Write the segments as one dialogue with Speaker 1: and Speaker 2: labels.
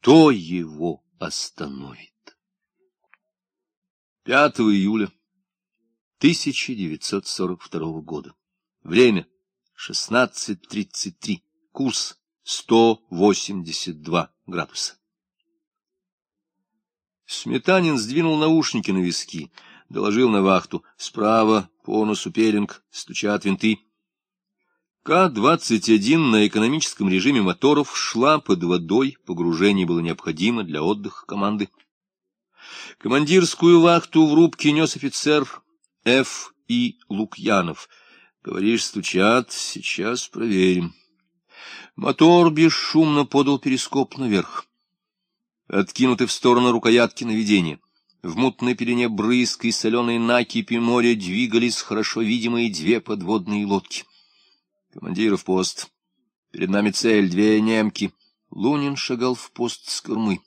Speaker 1: кто его остановит? 5 июля 1942 года. Время 16.33. Курс 182 градуса. Сметанин сдвинул наушники на виски, доложил на вахту. Справа, по носу Перинг, стучат винты. К-21 на экономическом режиме моторов шла под водой, погружение было необходимо для отдыха команды. Командирскую вахту в рубке нес офицер Ф. И. Лукьянов. Говоришь, стучат, сейчас проверим. Мотор бесшумно подал перископ наверх откинуты в сторону рукоятки наведения. В мутной пелене брызг и соленой накипи моря двигались хорошо видимые две подводные лодки. Командиров пост. Перед нами цель, две немки. Лунин шагал в пост с кормы.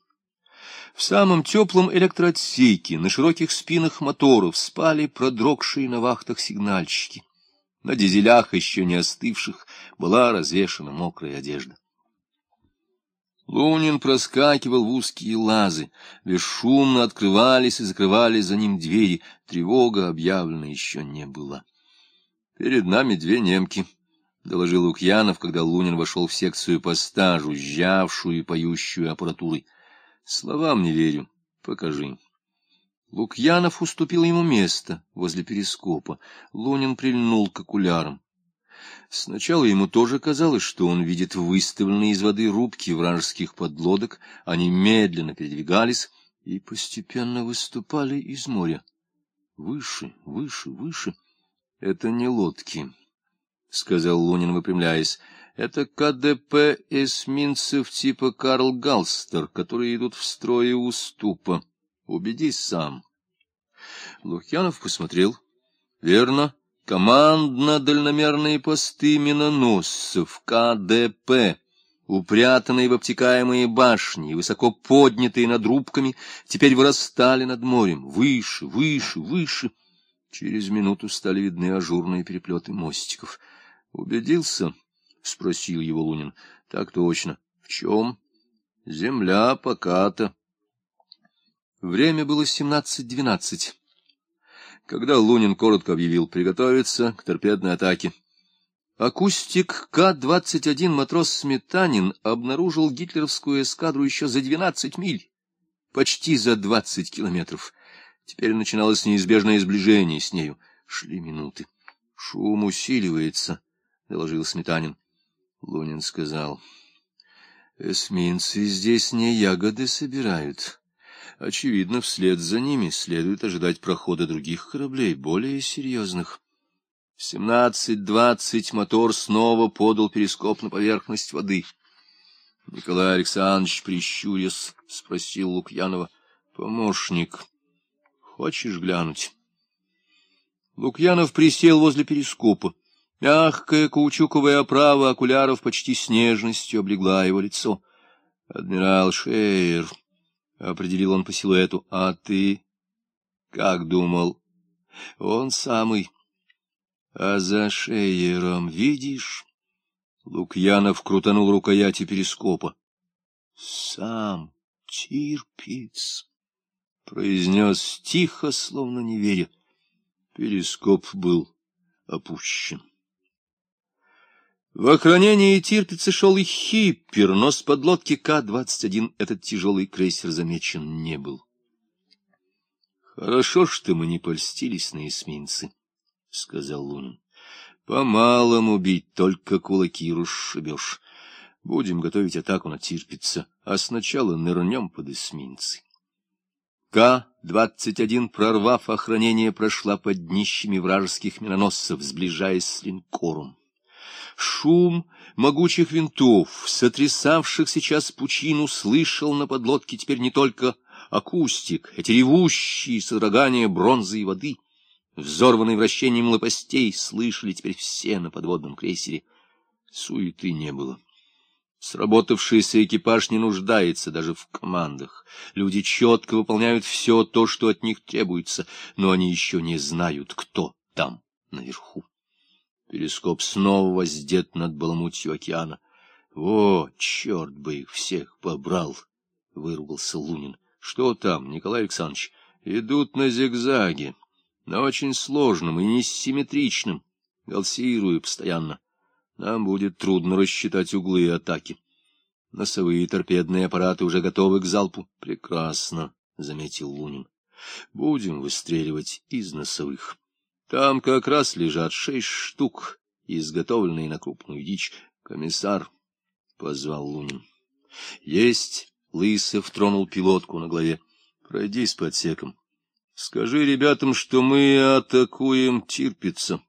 Speaker 1: В самом теплом электроотсейке на широких спинах моторов спали продрогшие на вахтах сигнальщики. На дизелях, еще не остывших, была развешана мокрая одежда. Лунин проскакивал в узкие лазы, бесшумно открывались и закрывались за ним двери, тревога объявлена еще не была. — Перед нами две немки, — доложил Лукьянов, когда Лунин вошел в секцию по стажу, жавшую и поющую аппаратурой. — Словам не верю, покажи. Лукьянов уступил ему место возле перископа. Лунин прильнул к окулярам. Сначала ему тоже казалось, что он видит выставленные из воды рубки вражеских подлодок, они медленно передвигались и постепенно выступали из моря. Выше, выше, выше. Это не лодки, — сказал Лунин, выпрямляясь. Это КДП эсминцев типа Карл Галстер, которые идут в строе уступа. Убедись сам. Лукьянов посмотрел. Верно, Командно-дальномерные посты миноносцев, КДП, упрятанные в обтекаемые башни, высоко поднятые над рубками, теперь вырастали над морем, выше, выше, выше. Через минуту стали видны ажурные переплеты мостиков. «Убедился?» — спросил его Лунин. «Так точно. В чем?» «Земля поката». Время было семнадцать двенадцать когда Лунин коротко объявил приготовиться к торпедной атаке. Акустик К-21 матрос Сметанин обнаружил гитлеровскую эскадру еще за 12 миль, почти за 20 километров. Теперь начиналось неизбежное сближение с нею. Шли минуты. — Шум усиливается, — доложил Сметанин. Лунин сказал. — Эсминцы здесь не ягоды собирают. Очевидно, вслед за ними следует ожидать прохода других кораблей, более серьезных. В семнадцать-двадцать мотор снова подал перископ на поверхность воды. Николай Александрович, прищурясь, спросил Лукьянова. — Помощник, хочешь глянуть? Лукьянов присел возле перископа. Мягкая каучуковая оправа окуляров почти с нежностью облегла его лицо. Адмирал Шейер определил он по силуэту. — А ты как думал? — Он самый. — А за шеером видишь? Лукьянов крутанул рукояти перископа. — Сам Тирпиц, — произнес тихо, словно не веря. Перископ был опущен. В охранении Тирпица шел и Хиппер, но с подлодки К-21 этот тяжелый крейсер замечен не был. — Хорошо, что мы не польстились на эсминцы, — сказал Лунин. — По-малому бить, только кулаки расшибешь. Будем готовить атаку на Тирпица, а сначала нырнем под эсминцы. К-21, прорвав охранение, прошла под днищами вражеских миноносцев, сближаясь с линкором. Шум могучих винтов, сотрясавших сейчас пучину, слышал на подлодке теперь не только акустик, эти ревущие содрогания бронзы и воды, взорванные вращением лопастей, слышали теперь все на подводном крейсере. Суеты не было. Сработавшийся экипаж не нуждается даже в командах. Люди четко выполняют все то, что от них требуется, но они еще не знают, кто там наверху. Перископ снова воздет над баламутью океана. О, черт бы их всех побрал! — выругался Лунин. — Что там, Николай Александрович? Идут на зигзаге, на очень сложном и несимметричном. Галсирую постоянно. Нам будет трудно рассчитать углы атаки. Носовые торпедные аппараты уже готовы к залпу. Прекрасно, — заметил Лунин. Будем выстреливать из носовых. Там как раз лежат шесть штук, изготовленные на крупную дичь. Комиссар, — позвал Лунин. Есть. Лысов тронул пилотку на голове. Пройди с подсеком. Скажи ребятам, что мы атакуем Тирпица.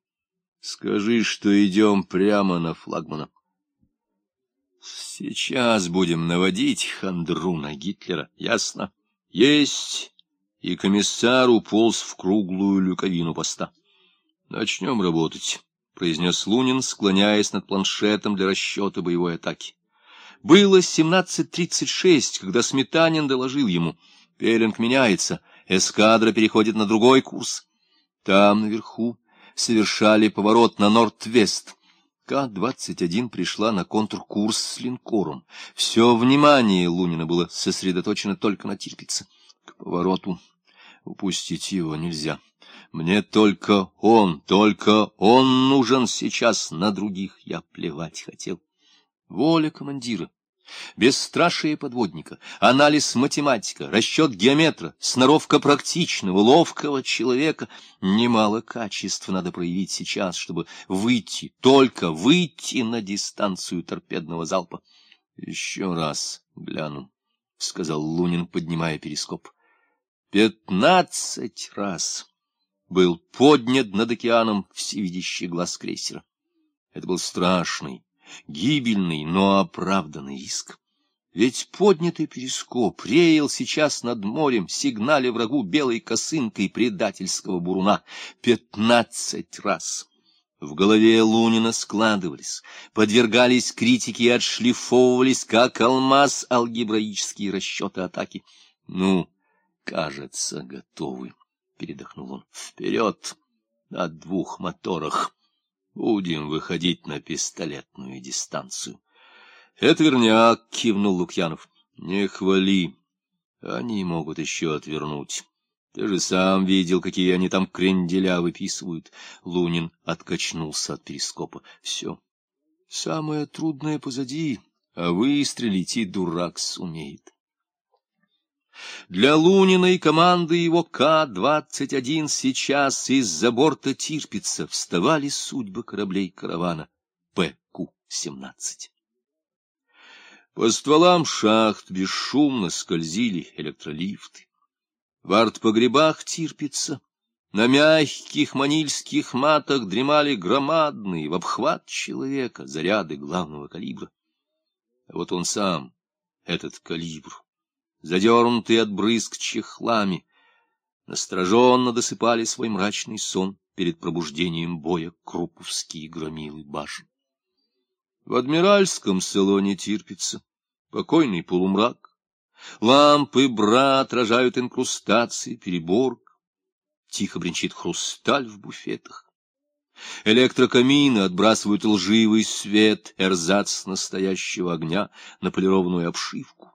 Speaker 1: Скажи, что идем прямо на флагмана. Сейчас будем наводить хандру на Гитлера, ясно? Есть! И комиссар уполз в круглую люковину поста. Начнем работать, — произнес Лунин, склоняясь над планшетом для расчета боевой атаки. Было 17.36, когда Сметанин доложил ему. Пелинг меняется, эскадра переходит на другой курс. Там, наверху, совершали поворот на Норд-Вест. К-21 пришла на контркурс с линкором. Все внимание Лунина было сосредоточено только на Тирпице. К повороту упустить его нельзя. Мне только он, только он нужен сейчас, на других я плевать хотел. Воля командира, бесстрашие подводника, анализ математика, расчет геометра, сноровка практичного, ловкого человека. Немало качеств надо проявить сейчас, чтобы выйти, только выйти на дистанцию торпедного залпа. — Еще раз гляну, — сказал Лунин, поднимая перископ. — Пятнадцать раз был поднят над океаном всевидящий глаз крейсера. Это был страшный, гибельный, но оправданный риск. Ведь поднятый перископ реял сейчас над морем, сигнале врагу белой косынкой предательского буруна. Пятнадцать раз. В голове Лунина складывались, подвергались критике и отшлифовывались, как алмаз, алгебраические расчеты атаки. Ну, кажется, готовы, — передохнул он. — Вперед! На двух моторах! Будем выходить на пистолетную дистанцию. — Это верняк, — кивнул Лукьянов. — Не хвали. Они могут еще отвернуть. Ты же сам видел, какие они там кренделя выписывают. Лунин откачнулся от перископа. Все. Самое трудное позади, а выстрелить и дурак сумеет. Для Лунина и команды его К-21 сейчас из-за борта Тирпица вставали судьбы кораблей каравана ПК-17. По стволам шахт бесшумно скользили электролифты. В артпогребах Тирпица на мягких манильских матах дремали громадные в обхват человека заряды главного калибра. А вот он сам, этот калибр, задернутые от брызг чехлами, настороженно досыпали свой мрачный сон перед пробуждением боя круповские громилы башен. В адмиральском салоне терпится покойный полумрак, лампы бра отражают инкрустации переборок, тихо бренчит хрусталь в буфетах. Электрокамины отбрасывают лживый свет, эрзац настоящего огня на полированную обшивку.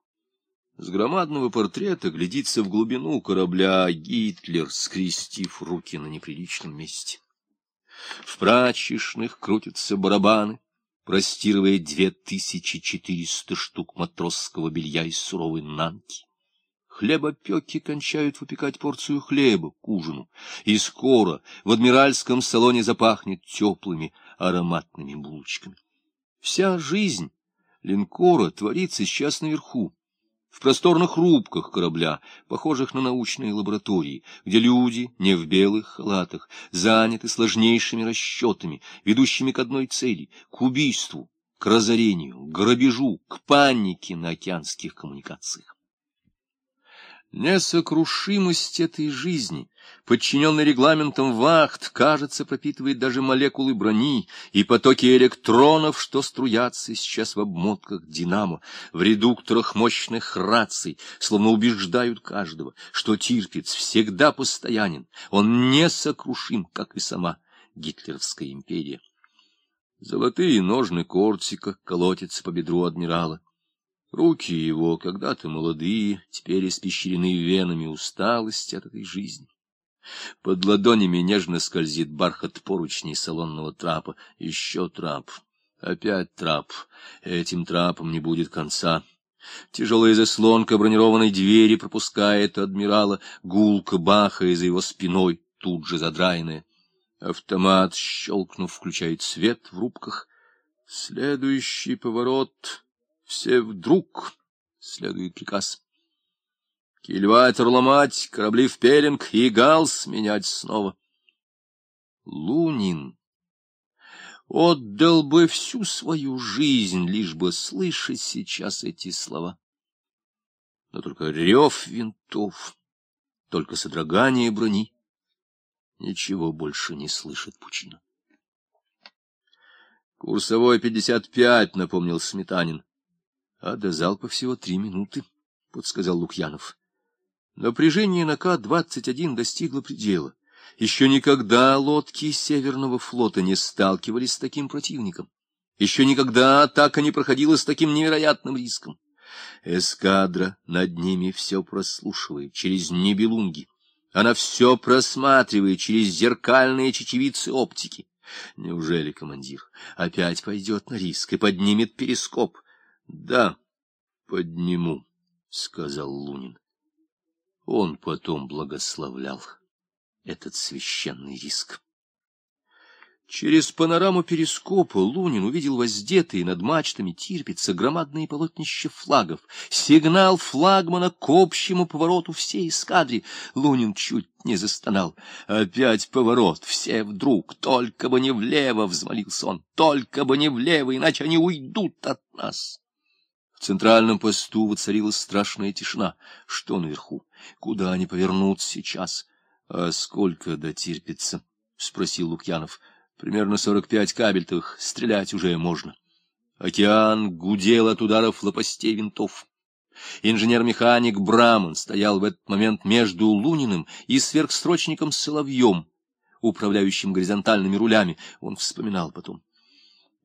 Speaker 1: С громадного портрета глядится в глубину корабля Гитлер, скрестив руки на неприличном месте. В прачечных крутятся барабаны, простирывая две тысячи четыреста штук матросского белья из суровой нанки. Хлебопеки кончают выпекать порцию хлеба к ужину, и скоро в адмиральском салоне запахнет теплыми ароматными булочками. Вся жизнь линкора творится сейчас наверху, в просторных рубках корабля, похожих на научные лаборатории, где люди, не в белых халатах, заняты сложнейшими расчетами, ведущими к одной цели — к убийству, к разорению, к грабежу, к панике на океанских коммуникациях. Несокрушимость этой жизни, подчиненной регламентам вахт, кажется, пропитывает даже молекулы брони и потоки электронов, что струятся сейчас в обмотках динамо, в редукторах мощных раций, словно убеждают каждого, что Тирпиц всегда постоянен, он несокрушим, как и сама гитлеровская империя. Золотые ножны кортика колотятся по бедру адмирала. Руки его, когда-то молодые, теперь испещрены венами усталости от этой жизни. Под ладонями нежно скользит бархат поручней салонного трапа. Еще трап. Опять трап. Этим трапом не будет конца. Тяжелая заслонка бронированной двери пропускает адмирала, гулка бахая за его спиной, тут же задраенная. Автомат, щелкнув, включает свет в рубках. Следующий поворот. Все вдруг. Следует приказ. Кильватер ломать, корабли в пеленг и галс менять снова. Лунин отдал бы всю свою жизнь, лишь бы слышать сейчас эти слова. Но только рев винтов, только содрогание брони. Ничего больше не слышит Пучина. Курсовой пятьдесят пять, напомнил Сметанин. А до залпа всего три минуты, подсказал Лукьянов. Напряжение на К-21 достигло предела. Еще никогда лодки Северного флота не сталкивались с таким противником. Еще никогда атака не проходила с таким невероятным риском. Эскадра над ними все прослушивает через небелунги. Она все просматривает через зеркальные чечевицы оптики. Неужели командир опять пойдет на риск и поднимет перископ? — Да, подниму, — сказал Лунин. Он потом благословлял этот священный риск. Через панораму перископа Лунин увидел воздетые над мачтами Тирпица громадные полотнища флагов, сигнал флагмана к общему повороту всей эскадри. Лунин чуть не застонал. Опять поворот, все вдруг, только бы не влево, — взмолился он, — только бы не влево, иначе они уйдут от нас. В центральном посту воцарилась страшная тишина. Что наверху? Куда они повернут сейчас? — А сколько дотерпится? — спросил Лукьянов. — Примерно сорок пять кабельтовых. Стрелять уже можно. Океан гудел от ударов лопастей винтов. Инженер-механик Браман стоял в этот момент между Луниным и сверхсрочником Соловьем, управляющим горизонтальными рулями. Он вспоминал потом.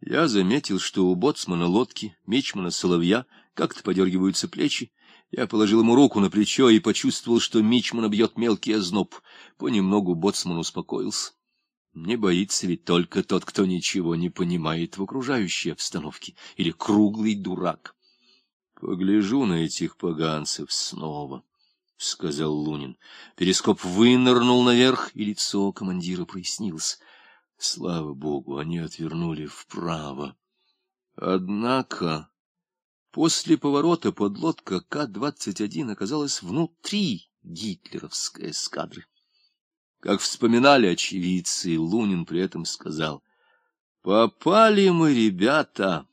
Speaker 1: Я заметил, что у боцмана лодки, мичмана Соловья, как-то подергиваются плечи, я положил ему руку на плечо и почувствовал, что мичмана бьет мелкий озноб. Понемногу боцман успокоился. Не боится ведь только тот, кто ничего не понимает в окружающей обстановке, или круглый дурак. — Погляжу на этих поганцев снова, — сказал Лунин. Перископ вынырнул наверх, и лицо командира прояснилось. Слава богу, они отвернули вправо. Однако... После поворота подлодка К-21 оказалась внутри гитлеровской эскадры. Как вспоминали очевидцы, Лунин при этом сказал, «Попали мы, ребята,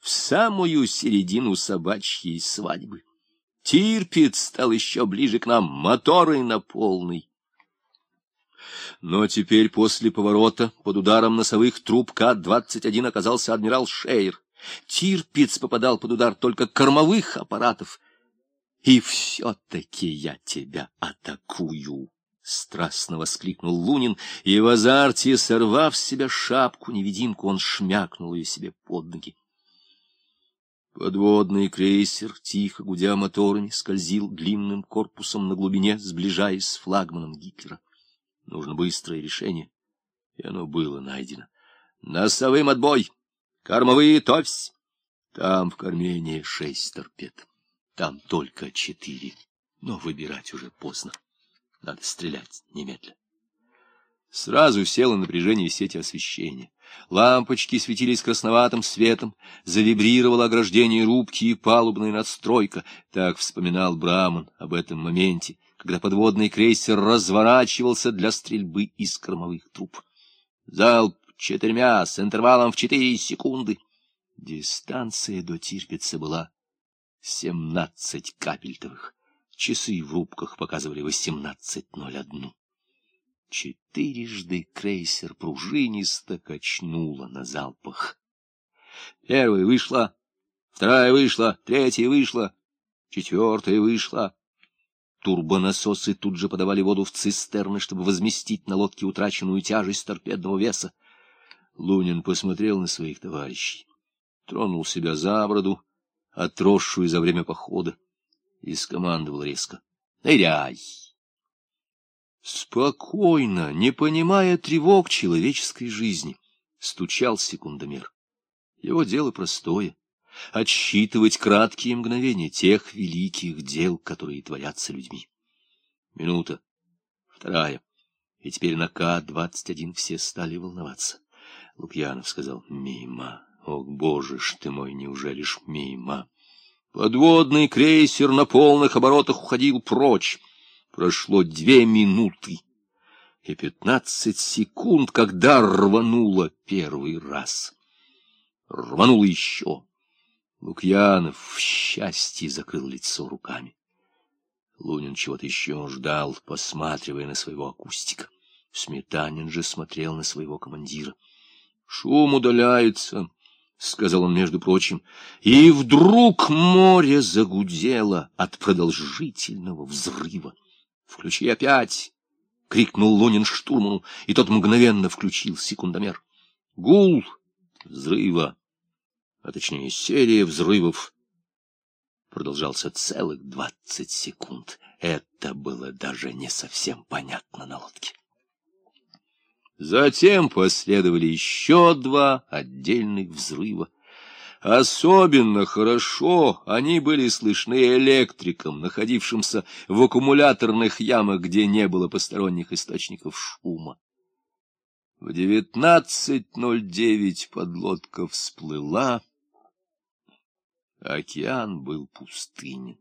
Speaker 1: в самую середину собачьей свадьбы. Тирпиц стал еще ближе к нам, моторы на полный». Но теперь после поворота под ударом носовых труб К-21 оказался адмирал Шейер. Тирпиц попадал под удар только кормовых аппаратов. И все-таки я тебя атакую! — страстно воскликнул Лунин, и в азарте, сорвав с себя шапку-невидимку, он шмякнул ее себе под ноги. Подводный крейсер, тихо гудя моторами, скользил длинным корпусом на глубине, сближаясь с флагманом Гитлера. Нужно быстрое решение, и оно было найдено. «Носовым отбой!» Кормовые товсь. Там в корме шесть торпед. Там только четыре. Но выбирать уже поздно. Надо стрелять немедленно. Сразу село напряжение сети освещения. Лампочки светились красноватым светом, завибрировало ограждение рубки и палубная надстройка. Так вспоминал Браман об этом моменте, когда подводный крейсер разворачивался для стрельбы из кормовых труб. Залп четырьмя, с интервалом в четыре секунды. Дистанция до Тирпица была семнадцать капельтовых. Часы в рубках показывали восемнадцать ноль одну. Четырежды крейсер пружинисто качнуло на залпах. Первая вышла, вторая вышла, третья вышла, четвертая вышла. Турбонасосы тут же подавали воду в цистерны, чтобы возместить на лодке утраченную тяжесть торпедного веса. Лунин посмотрел на своих товарищей, тронул себя за бороду, отросшую за время похода, и скомандовал резко. — Ныряй! Спокойно, не понимая тревог человеческой жизни, стучал секундомер. Его дело простое — отсчитывать краткие мгновения тех великих дел, которые творятся людьми. Минута, вторая, и теперь на К-21 все стали волноваться. Лукьянов сказал «Мимо». О, боже ж ты мой, неужели ж мимо? Подводный крейсер на полных оборотах уходил прочь. Прошло две минуты и пятнадцать секунд, когда рвануло первый раз. Рвануло еще. Лукьянов в счастье закрыл лицо руками. Лунин чего-то еще ждал, посматривая на своего акустика. Сметанин же смотрел на своего командира. Шум удаляется, — сказал он, между прочим, — и вдруг море загудело от продолжительного взрыва. — Включи опять! — крикнул Лунин штурману, и тот мгновенно включил секундомер. Гул взрыва, а точнее серия взрывов, продолжался целых двадцать секунд. Это было даже не совсем понятно на лодке. Затем последовали еще два отдельных взрыва. Особенно хорошо они были слышны электрикам, находившимся в аккумуляторных ямах, где не было посторонних источников шума. В девятнадцать ноль девять подлодка всплыла. Океан был пустынен.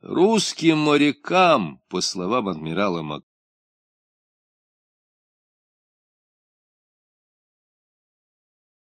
Speaker 1: Русским морякам, по словам адмирала Мак,